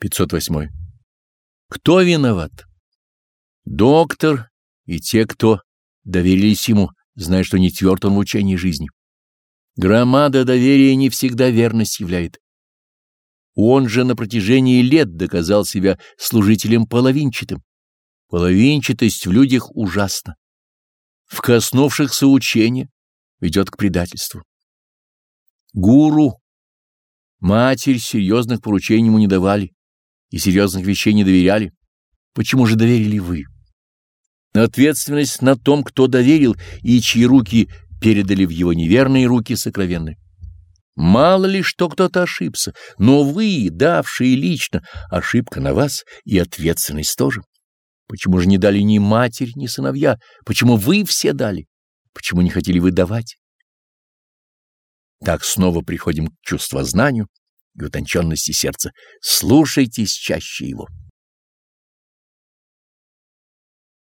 508. Кто виноват? Доктор и те, кто доверились ему, зная, что не тверд он в учении жизни. Громада доверия не всегда верность являет. Он же на протяжении лет доказал себя служителем половинчатым. Половинчатость в людях ужасна. В коснувшихся учения ведет к предательству. Гуру, матерь серьезных поручений ему не давали и серьезных вещей не доверяли. Почему же доверили вы? Ответственность на том, кто доверил и чьи руки передали в его неверные руки сокровенные. Мало ли, что кто-то ошибся, но вы, давшие лично, ошибка на вас и ответственность тоже. Почему же не дали ни матерь, ни сыновья? Почему вы все дали? Почему не хотели вы давать? Так снова приходим к чувствознанию и утонченности сердца. Слушайтесь чаще его.